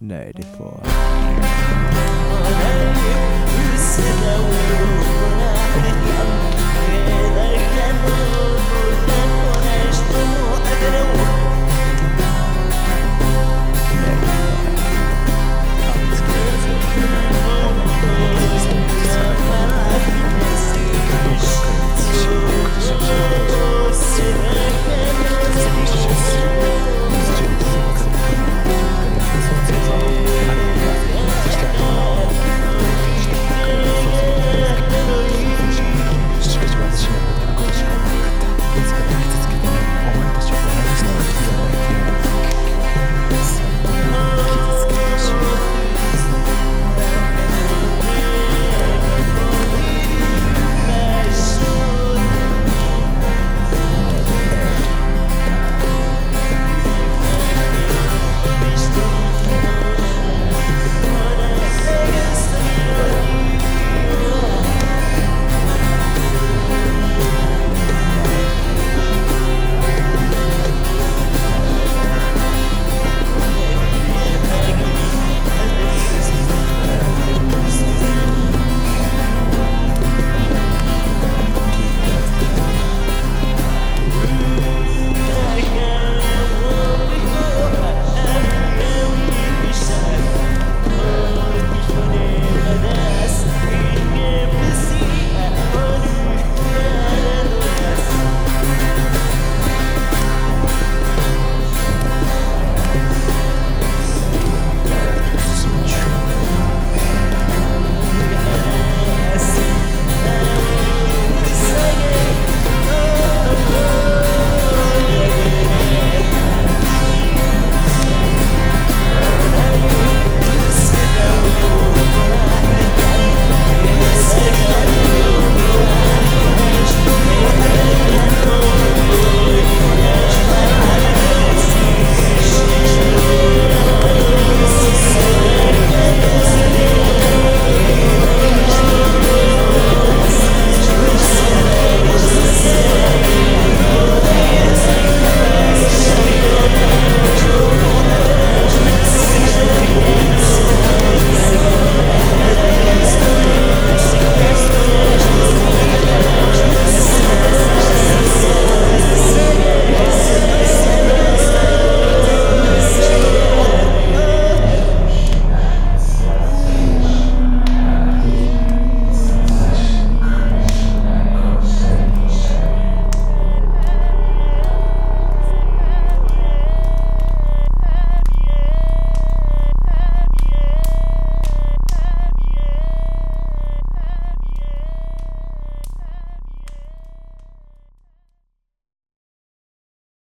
92.